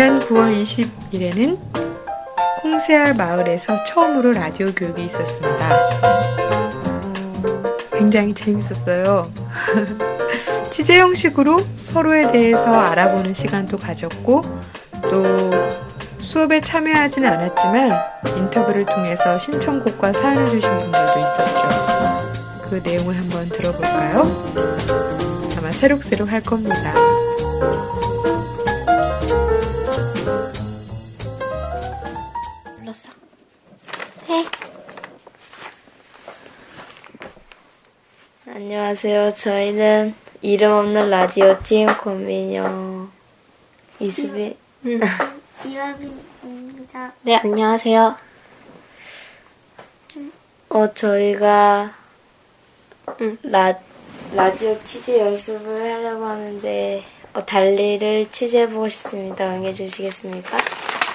지난 9월 20일에는 콩세알 마을에서 처음으로 라디오 교육이 있었습니다. 굉장히 재밌었어요. 취재 형식으로 서로에 대해서 알아보는 시간도 가졌고 또 수업에 참여하지는 않았지만 인터뷰를 통해서 신청곡과 사연을 주신 분들도 있었죠. 그 내용을 한번 들어볼까요? 아마 새록새록 할 겁니다. 안녕하세요. 저희는 이름 없는 라디오 팀 권민영 이수빈 음. 이화빈입니다. 네, 안녕하세요. 어 저희가 응. 라 라디오 취재 연습을 하려고 하는데 어, 달리를 취재해보고 싶습니다. 응해주시겠습니까?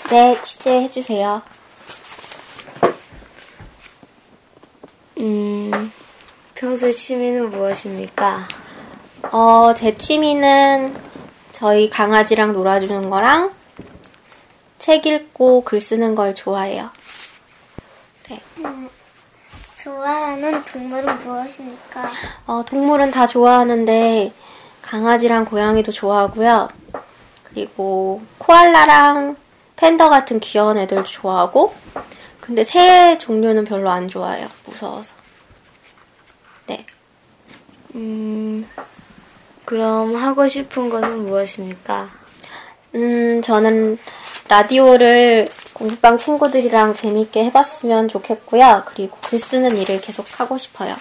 네, 취재해주세요. 음 평소 취미는 무엇입니까? 어, 제 취미는 저희 강아지랑 놀아주는 거랑 책 읽고 글 쓰는 걸 좋아해요. 네. 좋아하는 동물은 무엇입니까? 어, 동물은 다 좋아하는데 강아지랑 고양이도 좋아하고요. 그리고 코알라랑 팬더 같은 귀여운 애들도 좋아하고 근데 새 종류는 별로 안 좋아해요. 무서워서. 네. 음 그럼 하고 싶은 것은 무엇입니까? 음, 저는 라디오를 공부방 친구들이랑 재밌게 해봤으면 좋겠고요. 그리고 글 쓰는 일을 계속 하고 싶어요.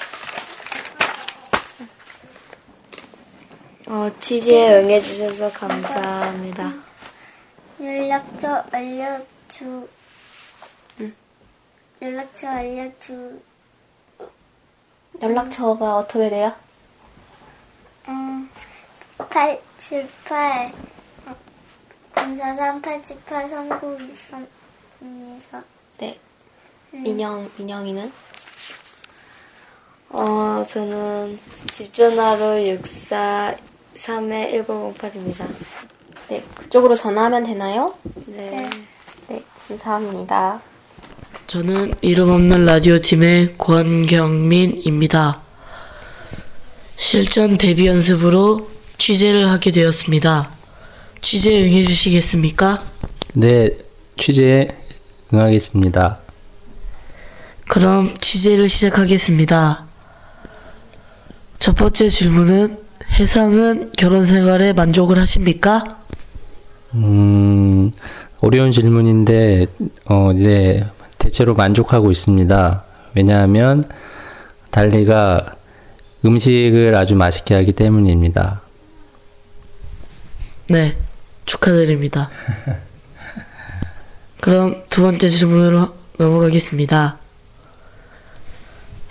어 취재에 응해주셔서 감사합니다. 연락처 알려주. 연락처 알려주. 연락처가 어떻게 돼요? 음, 878 043 878 3923입니다. 네. 민영, 민영이는? 어 저는 집전화로 643에 1908입니다. 네. 그쪽으로 전화하면 되나요? 네. 네. 감사합니다. 저는 이름 없는 라디오 팀의 권경민입니다. 실전 데뷔 연습으로 취재를 하게 되었습니다. 취재 응해 주시겠습니까? 네, 취재에 응하겠습니다. 그럼 취재를 시작하겠습니다. 첫 번째 질문은 해상은 결혼 생활에 만족을 하십니까? 음, 어려운 질문인데, 어, 네, 대체로 만족하고 있습니다. 왜냐하면, 달리가 음식을 아주 맛있게 하기 때문입니다. 네, 축하드립니다. 그럼 두 번째 질문으로 넘어가겠습니다.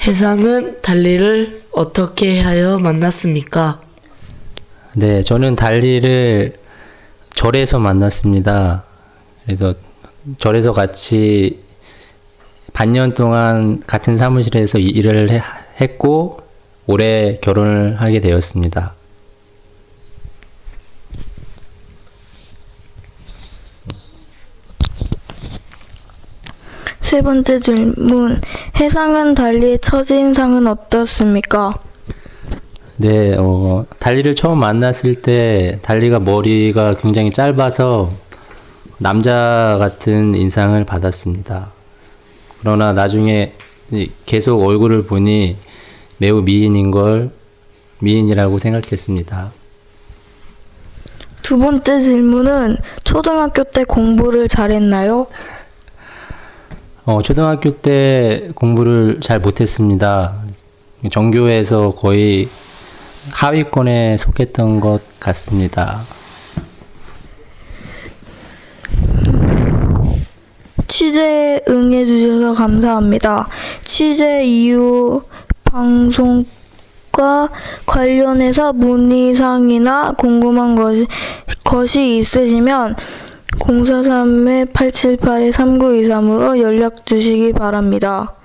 해상은 달리를 어떻게 하여 만났습니까? 네, 저는 달리를 절에서 만났습니다. 그래서 절에서 같이 반년 동안 같은 사무실에서 이- 일을 해- 했고 올해 결혼을 하게 되었습니다. 세 번째 질문. 해상은 달리의 첫인상은 어떻습니까? 네, 어, 달리를 처음 만났을 때 달리가 머리가 굉장히 짧아서 남자 같은 인상을 받았습니다. 그러나 나중에 이- 계속 얼굴을 보니 매우 미인인 걸 미인이라고 생각했습니다. 두 번째 질문은 초등학교 때 공부를 잘했나요? 어, 초등학교 때 공부를 잘 못했습니다. 전교에서 거의 하위권에 속했던 것 같습니다. 취재에 응해주셔서 감사합니다. 취재 이후 방송과 관련해서 문의사항이나 궁금한 것이, 것이 있으시면 043-878-3923으로 연락 주시기 바랍니다.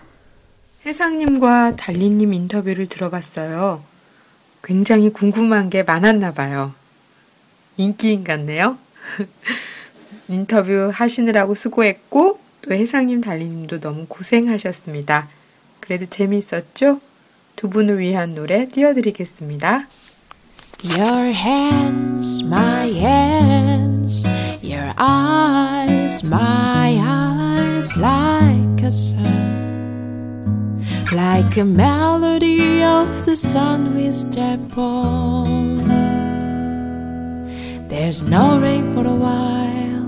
해상님과 달리님 인터뷰를 들어봤어요. 굉장히 궁금한 게 많았나 봐요. 인기인 같네요. 인터뷰 하시느라고 수고했고 또 혜상님 달리님도 너무 고생하셨습니다. 그래도 재미있었죠? 두 분을 위한 노래 띄워드리겠습니다. Your hands, my hands, your eyes, my eyes, like a sun, like a melody of the sun we step on. There's no rain for a while.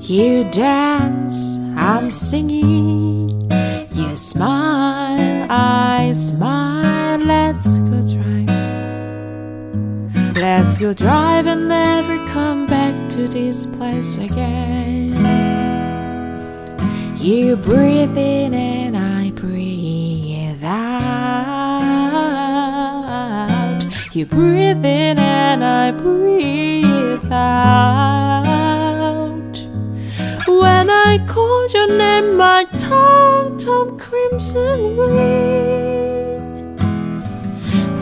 You dance, I'm singing. You smile, I smile. Let's go drive and never come back to this place again. You breathe in and I breathe out. You breathe in and I breathe out. When I called your name, my tongue turned crimson green.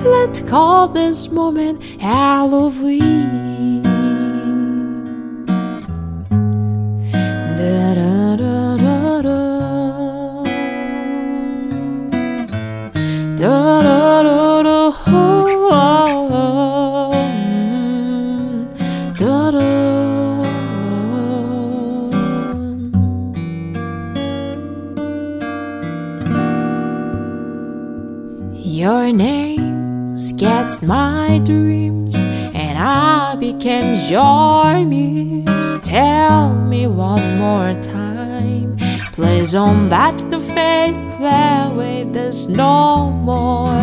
Let's call this moment Halloween. Da, da, da, da, da. Da, da, da, da, da. Don't back the faith way. There's no more.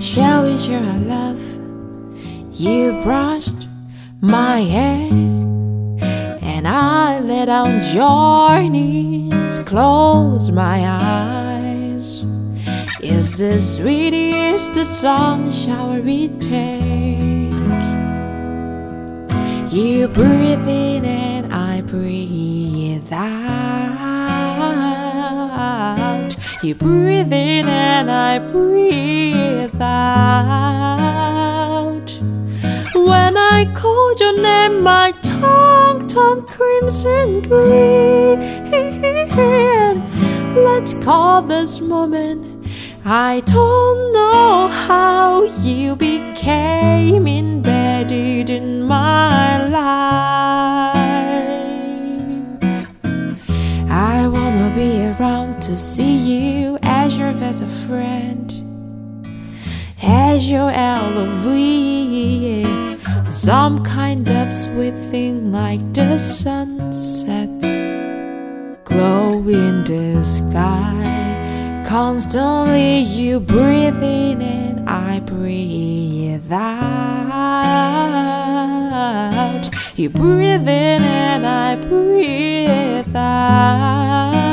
Shall we share a love? You brushed my hair, and I let out your knees, close my eyes. Is the sun shower we take? You breathe in breathe out. You breathe in and I breathe out. When I call your name, my tongue turned crimson green. Let's call this moment. I don't know how you some kind of sweet thing like the sunset, glow in the sky. Constantly you breathe in and I breathe out. You breathe in and I breathe out.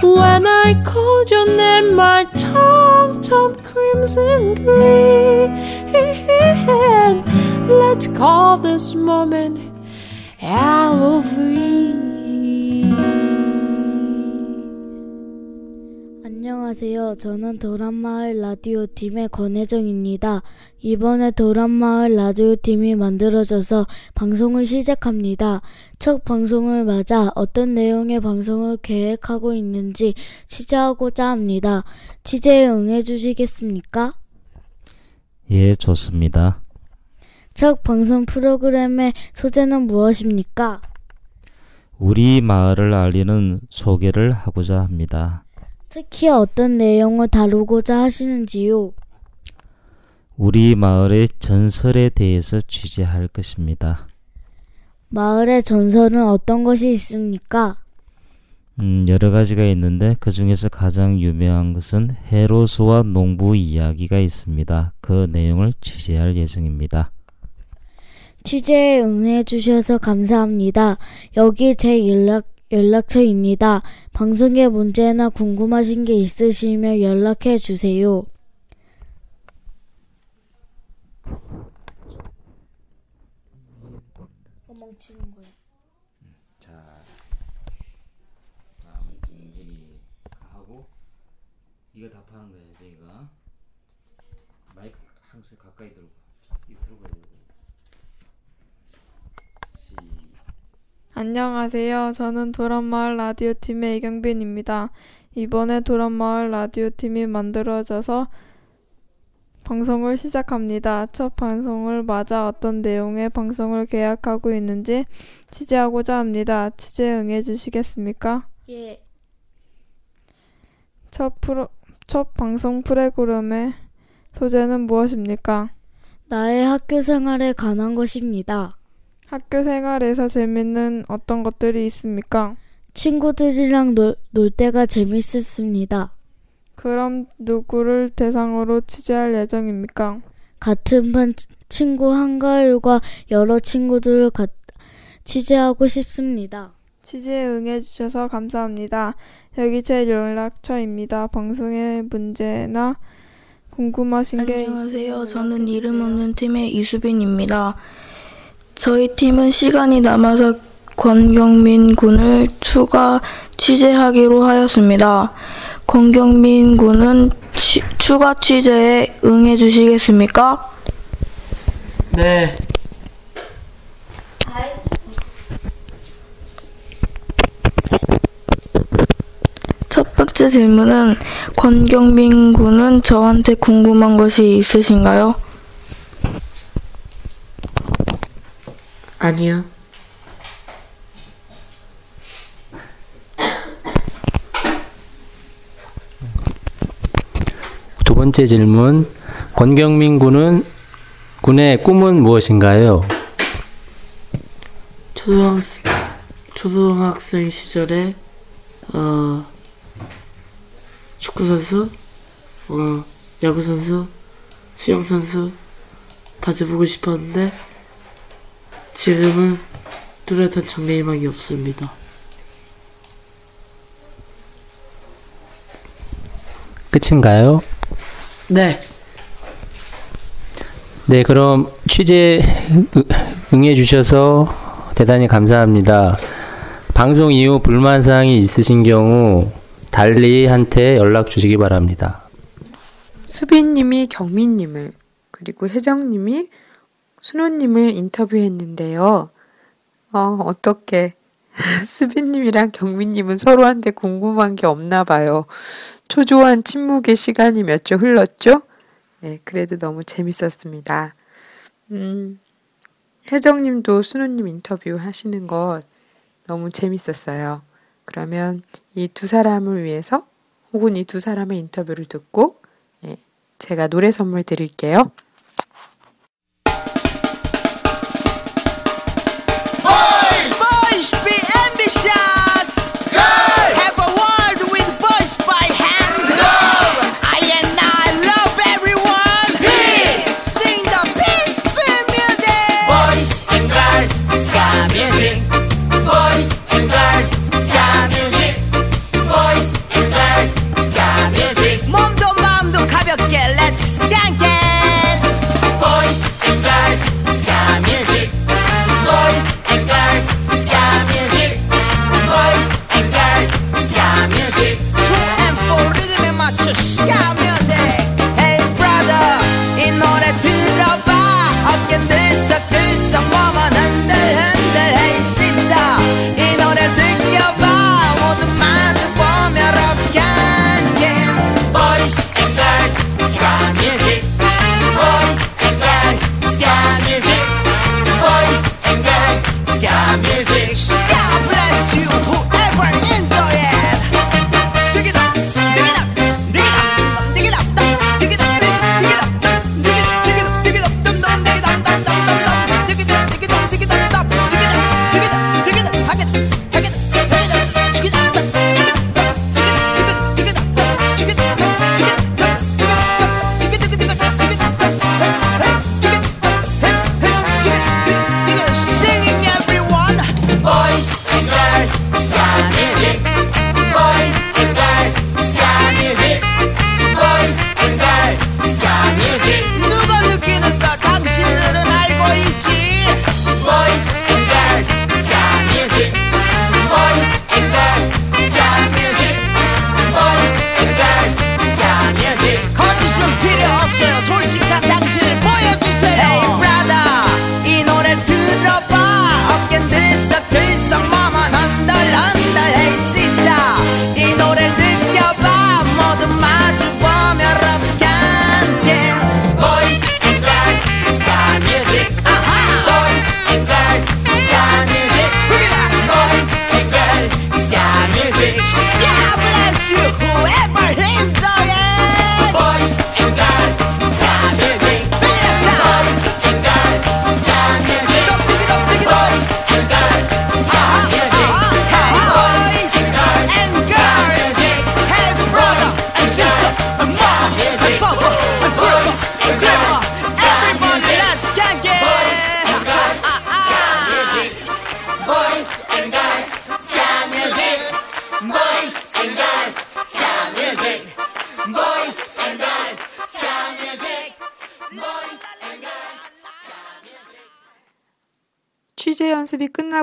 When I called your name, my tongue turned crimson green. Let's call this moment Halloween. 안녕하세요. 저는 도란마을 라디오 팀의 권혜정입니다. 이번에 도란마을 라디오 팀이 만들어져서 방송을 시작합니다. 첫 방송을 맞아 어떤 내용의 방송을 계획하고 있는지 취재하고자 합니다. 취재에 응해주시겠습니까? 예, 좋습니다. 첫 방송 프로그램의 소재는 무엇입니까? 우리 마을을 알리는 소개를 하고자 합니다. 특히 어떤 내용을 다루고자 하시는지요? 우리 마을의 전설에 대해서 취재할 것입니다. 마을의 전설은 어떤 것이 있습니까? 음, 여러 가지가 있는데 그 중에서 가장 유명한 것은 해로수와 농부 이야기가 있습니다. 그 내용을 취재할 예정입니다. 취재에 응해 주셔서 감사합니다. 여기 제 연락 연락처입니다. 방송에 문제나 궁금하신 게 있으시면 연락해 주세요. 멈추는 거야. 자, 다음 김민이 하고 네가 답하는 거야 이제 이거. 마이크 항상 가까이 들고. 자, 이거 들고 해야 돼. 안녕하세요. 저는 도란마을 라디오 팀의 이경빈입니다. 이번에 도란마을 라디오 팀이 만들어져서 방송을 시작합니다. 첫 방송을 맞아 어떤 내용의 방송을 계약하고 있는지 취재하고자 합니다. 취재 응해 주시겠습니까? 예. 첫 프로, 첫 방송 프로그램의 소재는 무엇입니까? 나의 학교 생활에 관한 것입니다. 학교 생활에서 재밌는 어떤 것들이 있습니까? 친구들이랑 놀, 놀 때가 재밌었습니다. 그럼 누구를 대상으로 취재할 예정입니까? 같은 반 친구 한가율과 여러 친구들을 가, 취재하고 싶습니다. 취재에 응해주셔서 감사합니다. 여기 제 연락처입니다. 방송의 문제나 궁금하신 게 안녕하세요. 저는 이름 없는 팀의 이수빈입니다. 저희 팀은 시간이 남아서 권경민 군을 추가 취재하기로 하였습니다. 권경민 군은 취, 추가 취재에 응해 주시겠습니까? 네. 첫 번째 질문은 권경민 군은 저한테 궁금한 것이 있으신가요? 아니요. 두 번째 질문. 권경민 군은 군의 꿈은 무엇인가요? 초등학생, 초등학생 시절에, 어, 축구 선수, 어, 야구 선수, 수영 선수, 다 돼보고 싶었는데, 지금은 뚜렷한 장래희망이 없습니다. 끝인가요? 네. 네, 그럼 취재 응해 주셔서 대단히 감사합니다. 방송 이후 불만 사항이 있으신 경우 달리한테 연락 주시기 바랍니다. 수빈님이 경민님을 그리고 혜정님이 순호님을 인터뷰했는데요. 어, 어떻게 수빈님이랑 경민님은 서로한테 궁금한 게 없나 봐요. 초조한 침묵의 시간이 몇 주 흘렀죠? 예, 그래도 너무 재밌었습니다. 음, 혜정님도 순호님 인터뷰 하시는 것 너무 재밌었어요. 그러면 이 두 사람을 위해서 혹은 이 두 사람의 인터뷰를 듣고 예, 제가 노래 선물 드릴게요.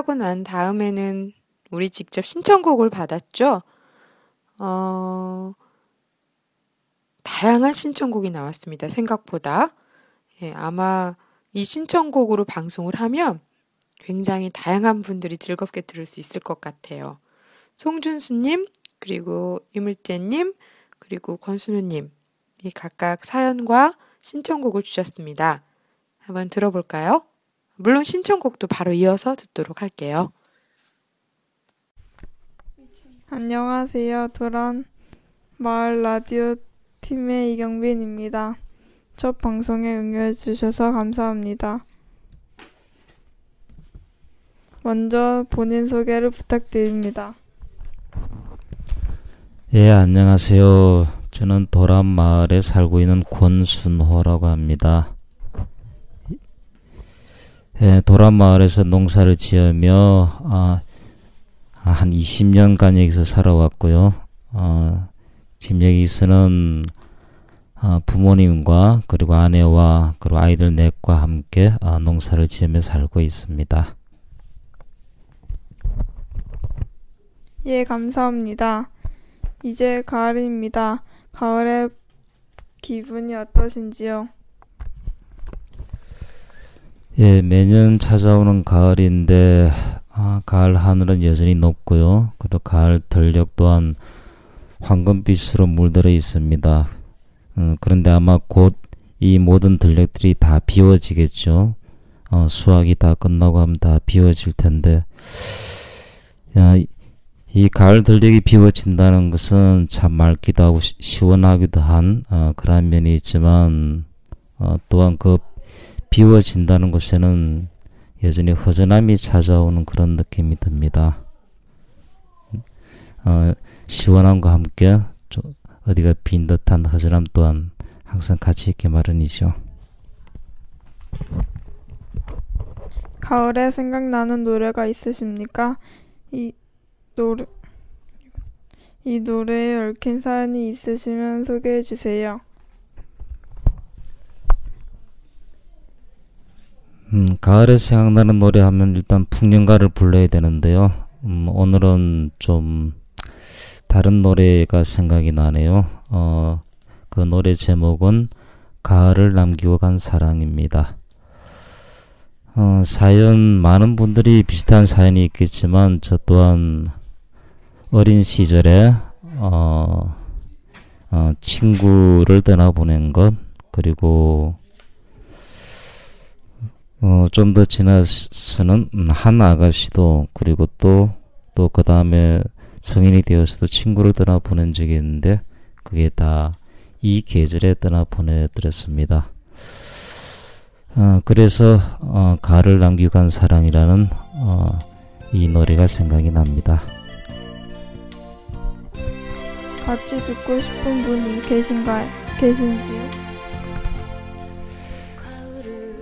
끝나고 난 다음에는 우리 직접 신청곡을 받았죠. 어, 다양한 신청곡이 나왔습니다. 생각보다. 예, 아마 이 신청곡으로 방송을 하면 굉장히 다양한 분들이 즐겁게 들을 수 있을 것 같아요. 송준수님, 그리고 이물재님, 그리고 권순우님 이 각각 사연과 신청곡을 주셨습니다. 한번 들어볼까요? 물론 신청곡도 바로 이어서 듣도록 할게요. 안녕하세요. 도란 마을 라디오 팀의 이경빈입니다. 첫 방송에 응해 주셔서 감사합니다. 먼저 본인 소개를 부탁드립니다. 예, 안녕하세요. 저는 도란 마을에 살고 있는 권순호라고 합니다. 예, 도란 마을에서 농사를 지으며 아, 한 20년간 여기서 살아왔고요. 어, 지금 여기서는 어, 부모님과 그리고 아내와 그리고 아이들 넷과 함께 어, 농사를 지으며 살고 있습니다. 예, 감사합니다. 이제 가을입니다. 가을의 기분이 어떠신지요? 예, 매년 찾아오는 가을인데 아, 가을 하늘은 여전히 높고요. 그리고 가을 들녘 또한 황금빛으로 물들어 있습니다. 음, 그런데 아마 곧 이 모든 들녘들이 다 비워지겠죠. 어, 수확이 다 끝나고 하면 다 비워질 텐데, 야, 이 가을 들녘이 비워진다는 것은 참 맑기도 하고 시, 시원하기도 한 어, 그런 면이 있지만 어, 또한 그 비워진다는 곳에는 여전히 허전함이 찾아오는 그런 느낌이 듭니다. 어, 시원함과 함께 어디가 빈 듯한 허전함 또한 항상 같이 있게 마련이죠. 가을에 생각나는 노래가 있으십니까? 이 노래 이 노래에 얽힌 사연이 있으시면 소개해 주세요. 음, 가을에 생각나는 노래 하면 일단 풍년가를 불러야 되는데요. 음, 오늘은 좀 다른 노래가 생각이 나네요. 어, 그 노래 제목은 가을을 남기고 간 사랑입니다. 어, 사연 많은 분들이 비슷한 사연이 있겠지만 저 또한 어린 시절에 어, 어, 친구를 떠나보낸 것 그리고 어, 좀 더 지나서는 한 아가씨도 그리고 또 또 그 다음에 성인이 되어서도 친구를 떠나 보낸 적이 있는데 그게 다 이 계절에 떠나 보내드렸습니다. 어, 그래서 어, 가를 남기고 간 사랑이라는 어, 이 노래가 생각이 납니다. 같이 듣고 싶은 분이 계신가요? 계신지요?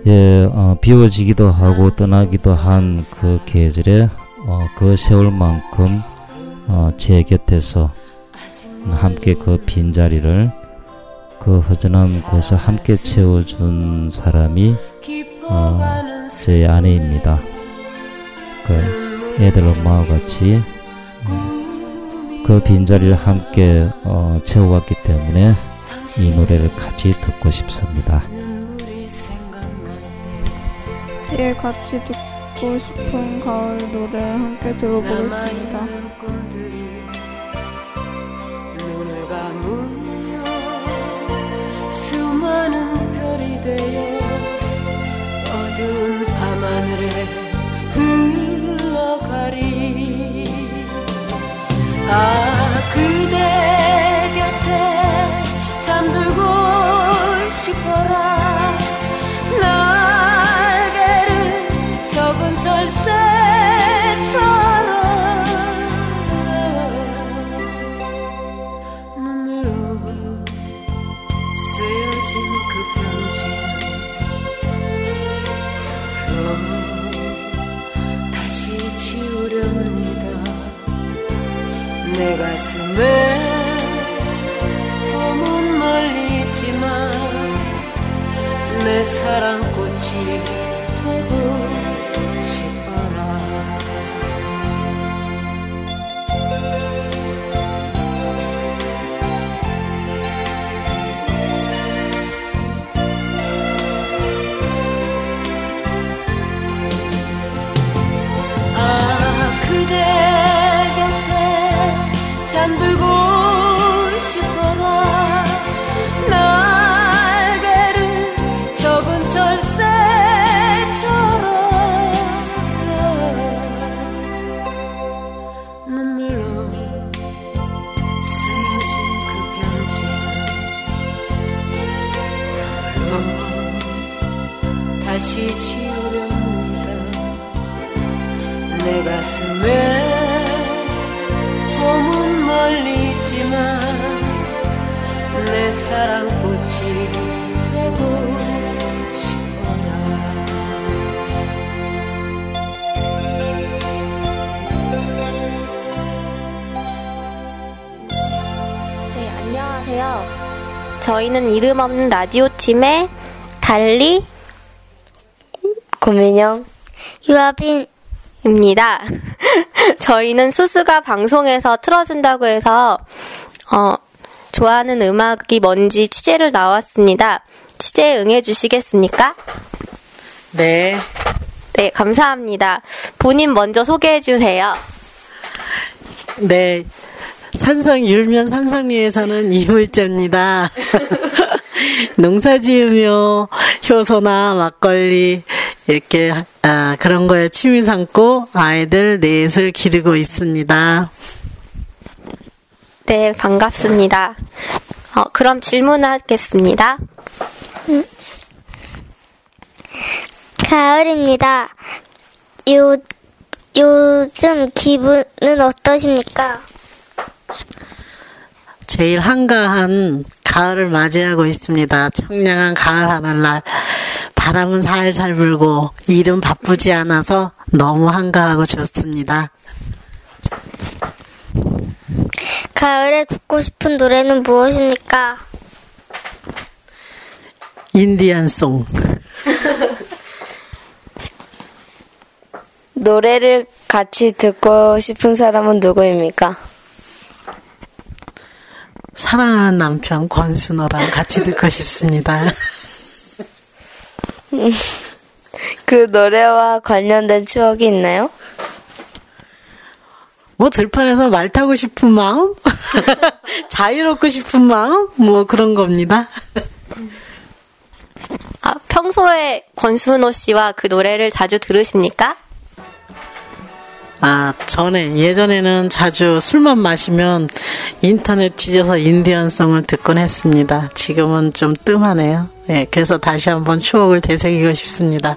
예, 어, 비워지기도 하고 떠나기도 한 그 계절에 어, 그 세월만큼 어, 제 곁에서 함께 그 빈자리를 그 허전한 곳을 함께 채워준 사람이 어, 제 아내입니다. 그 애들 엄마와 같이 그 빈자리를 함께 어, 채워왔기 때문에 이 노래를 같이 듣고 싶습니다. 예, 같이 듣고 싶은 가을 노래 함께 들어보겠습니다. 수많은 별이 되어 어두운 밤하늘에 흘러가리 아 그대 곁에 잠들고 싶어라 내 가슴에 봄은 멀리 있지만 내 사랑꽃이 날고 싶어라. 날개를 접은 철새처럼 눈물로 쓰여진 그 편지 다시 지우렵니다. 내 가슴에 사랑꽃이 되고 싶어라 네, 안녕하세요. 저희는 이름 없는 라디오 팀의 달리 고민영 유아빈입니다. 저희는 수수가 방송에서 틀어준다고 해서 어, 좋아하는 음악이 뭔지 취재를 나왔습니다. 취재에 응해 주시겠습니까? 네. 네, 감사합니다. 본인 먼저 소개해 주세요. 네. 산성 율면 산성리에 사는 이물자입니다. 농사 지으며 효소나 막걸리 이렇게 아, 그런 거에 취미 삼고 아이들 넷을 기르고 있습니다. 네, 반갑습니다. 어, 그럼 질문하겠습니다. 가을입니다. 요, 요즘 기분은 어떠십니까? 제일 한가한 가을을 맞이하고 있습니다. 청량한 가을 하늘날 바람은 살살 불고 일은 바쁘지 않아서 너무 한가하고 좋습니다. 가을에 듣고 싶은 노래는 무엇입니까? 인디안송. 노래를 같이 듣고 싶은 사람은 누구입니까? 사랑하는 남편 권순호랑 같이 듣고 싶습니다. 그 노래와 관련된 추억이 있나요? 뭐 들판에서 말 타고 싶은 마음, 자유롭고 싶은 마음, 뭐 그런 겁니다. 아, 평소에 권순호 씨와 그 노래를 자주 들으십니까? 아, 전에, 예전에는 자주 술만 마시면 인터넷 뒤져서 인디언송을 듣곤 했습니다. 지금은 좀 뜸하네요. 예, 그래서 다시 한번 추억을 되새기고 싶습니다.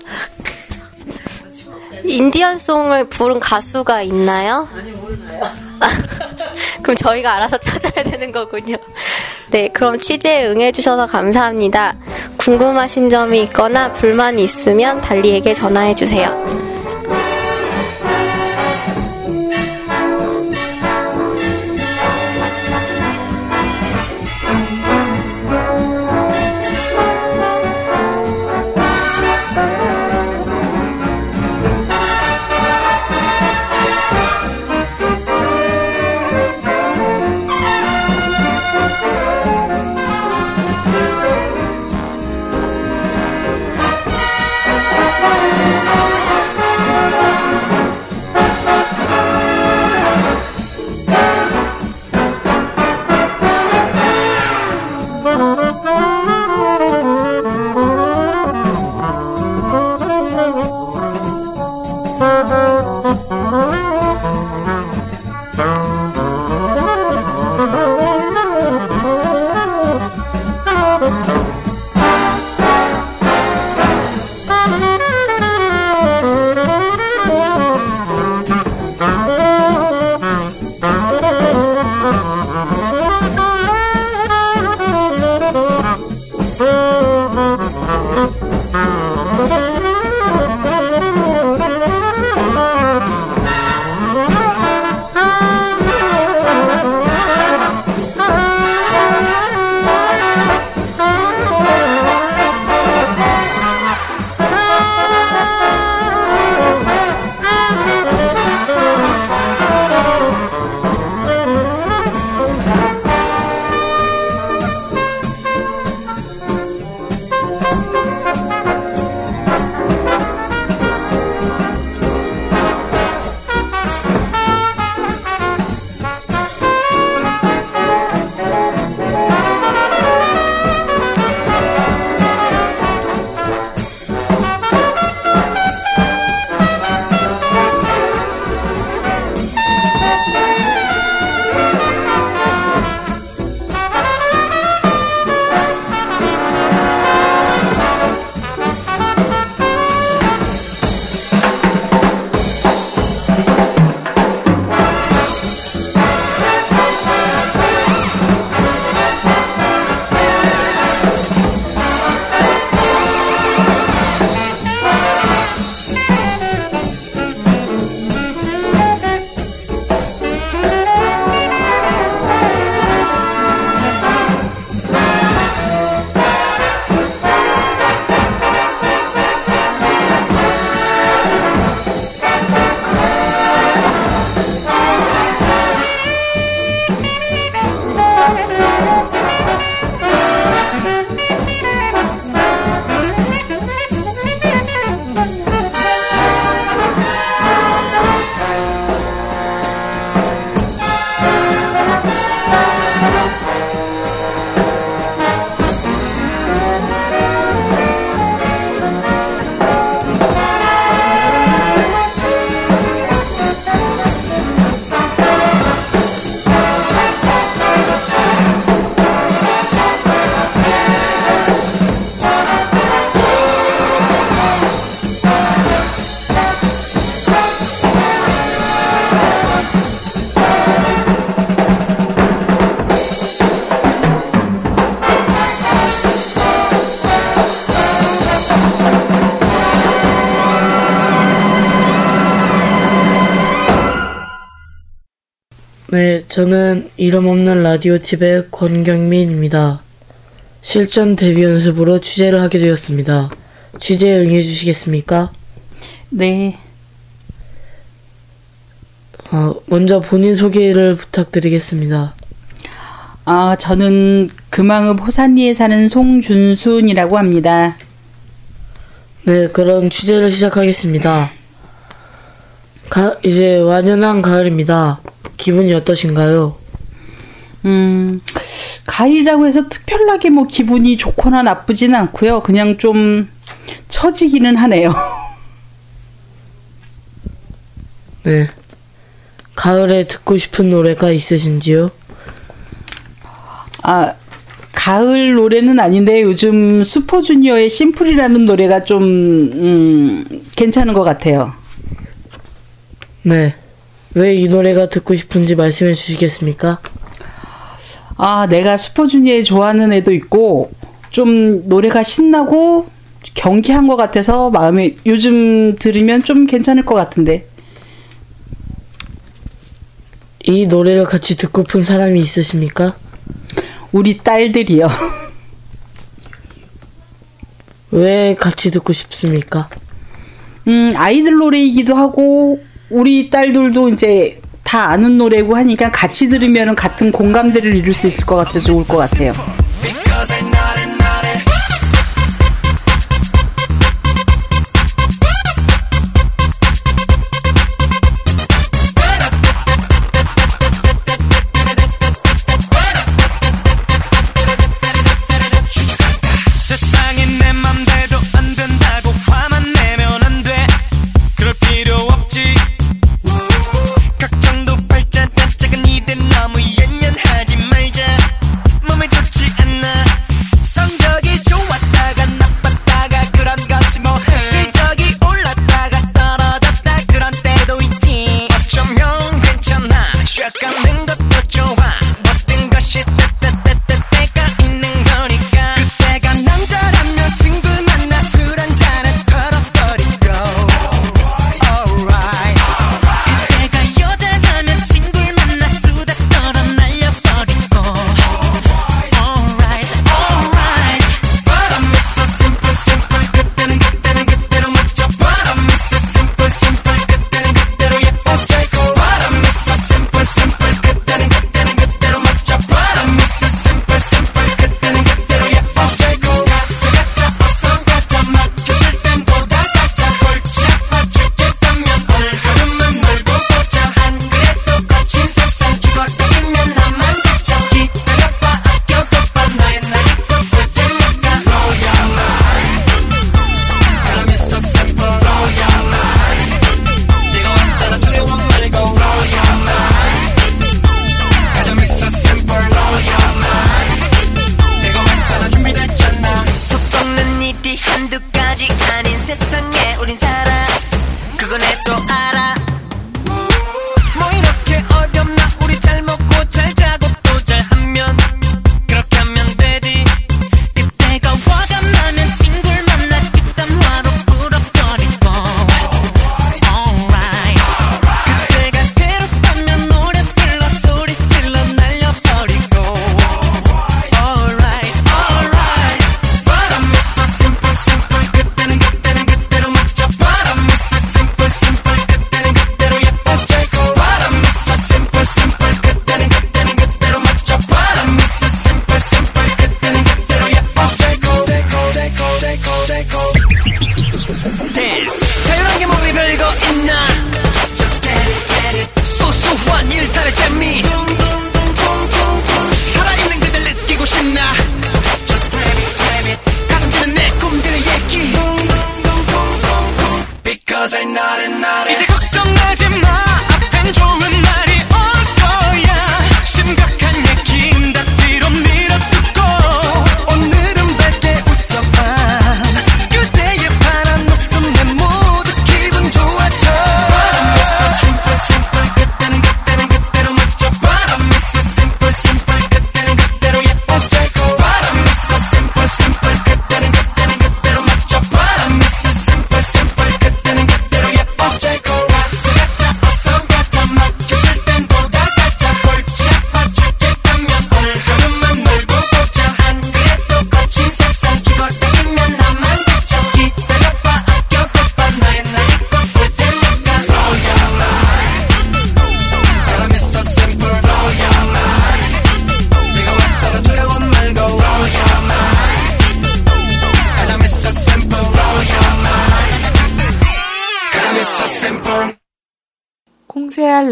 인디언송을 부른 가수가 있나요? 아니, 몰라요. 그럼 저희가 알아서 찾아야 되는 거군요. 네, 그럼 취재에 응해주셔서 감사합니다. 궁금하신 점이 있거나 불만이 있으면 달리에게 전화해주세요. 저는 이름 없는 라디오 팁의 권경민입니다. 실전 데뷔 연습으로 취재를 하게 되었습니다. 취재에 응해 주시겠습니까? 네. 어, 먼저 본인 소개를 부탁드리겠습니다. 아, 저는 금왕읍 호산리에 사는 송준순이라고 합니다. 네, 그럼 취재를 시작하겠습니다. 가, 이제 완연한 가을입니다. 기분이 어떠신가요? 음, 가을이라고 해서 특별하게 뭐 기분이 좋거나 나쁘진 않고요. 그냥 좀 처지기는 하네요. 네. 가을에 듣고 싶은 노래가 있으신지요? 아, 가을 노래는 아닌데 요즘 슈퍼주니어의 심플이라는 노래가 좀 음, 괜찮은 것 같아요. 네. 왜 이 노래가 듣고 싶은지 말씀해 주시겠습니까? 아, 내가 슈퍼주니어 좋아하는 애도 있고 좀 노래가 신나고 경쾌한 것 같아서 마음에 요즘 들으면 좀 괜찮을 것 같은데. 이 노래를 같이 듣고픈 사람이 있으십니까? 우리 딸들이요. 왜 같이 듣고 싶습니까? 음, 아이들 노래이기도 하고, 우리 딸들도 이제 다 아는 노래고 하니까 같이 들으면 같은 공감대를 이룰 수 있을 것 같아서 좋을 것 같아요.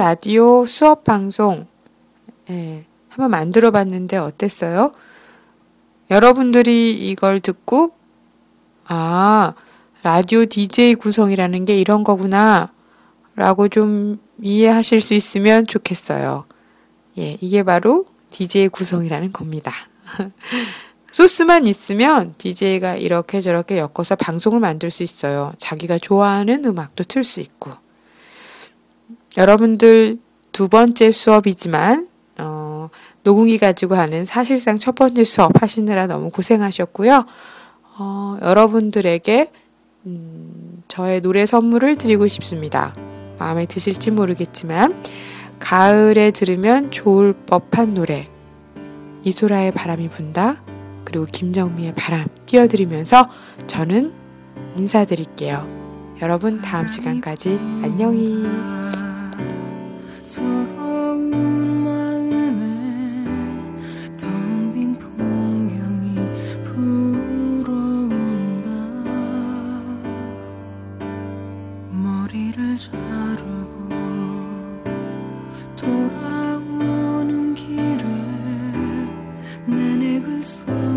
라디오 수업 방송 예, 한번 만들어 봤는데 어땠어요? 여러분들이 이걸 듣고 아, 라디오 DJ 구성이라는 게 이런 거구나 라고 좀 이해하실 수 있으면 좋겠어요. 예, 이게 바로 DJ 구성이라는 겁니다. 소스만 있으면 DJ가 이렇게 저렇게 엮어서 방송을 만들 수 있어요. 자기가 좋아하는 음악도 틀 수 있고. 여러분들 두 번째 수업이지만, 어, 노궁이 가지고 하는 사실상 첫 번째 수업 하시느라 너무 고생하셨고요. 어, 여러분들에게, 음, 저의 노래 선물을 드리고 싶습니다. 마음에 드실지 모르겠지만, 가을에 들으면 좋을 법한 노래. 이소라의 바람이 분다. 그리고 김정미의 바람 띄워드리면서 저는 인사드릴게요. 여러분 다음 시간까지 안녕히. 돌아오는 길에 내내 글썽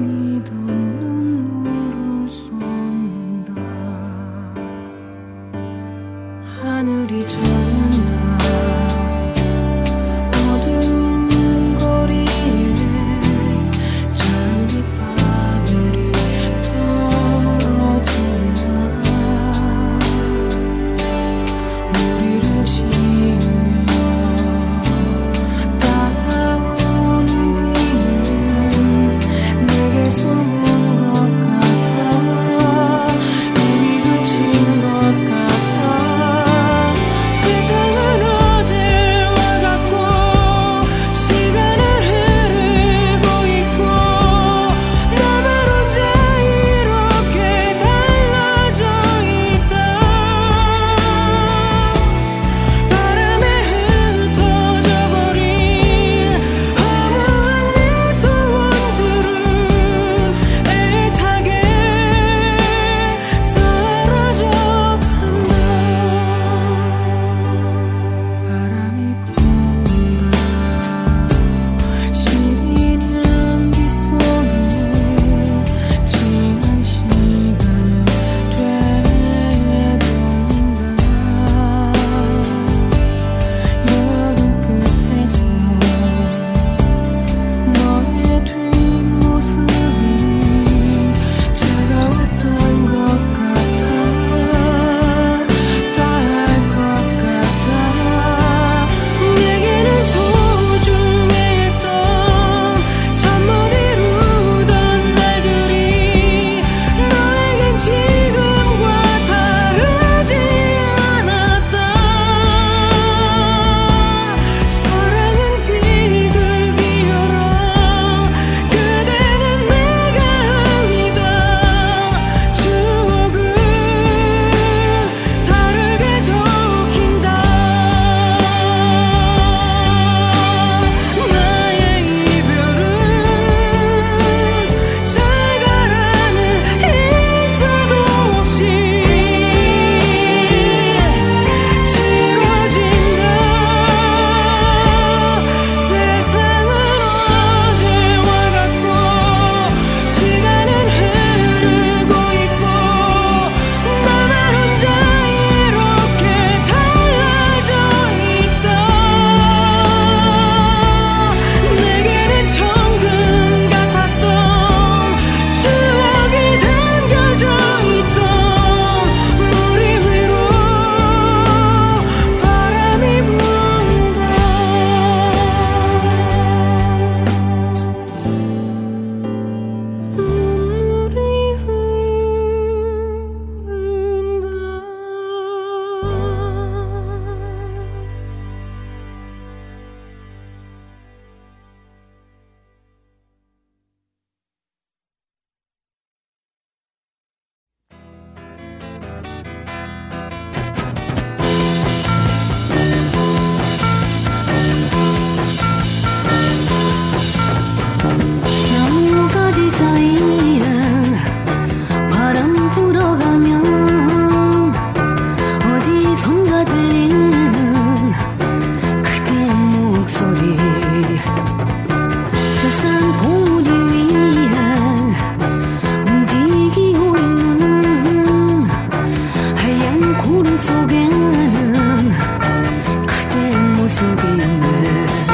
happiness.